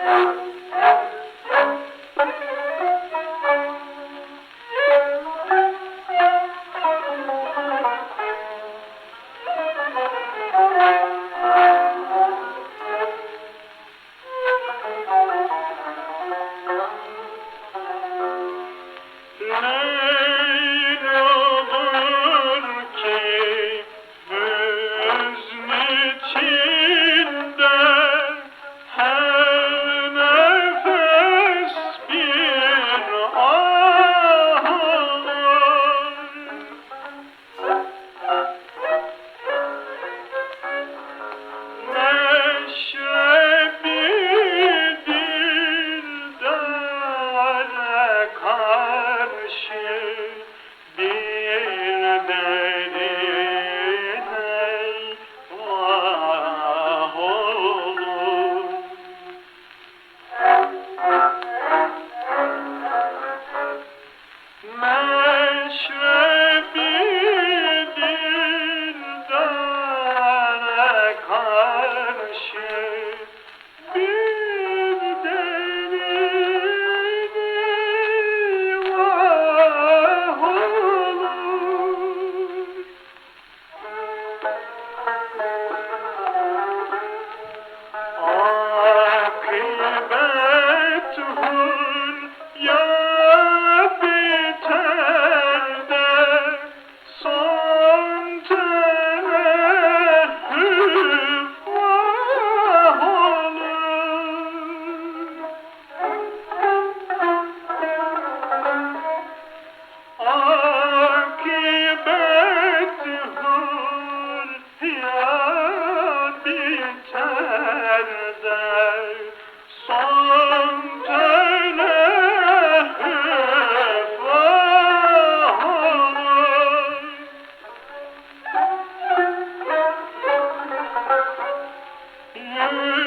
Thank you. karşı Música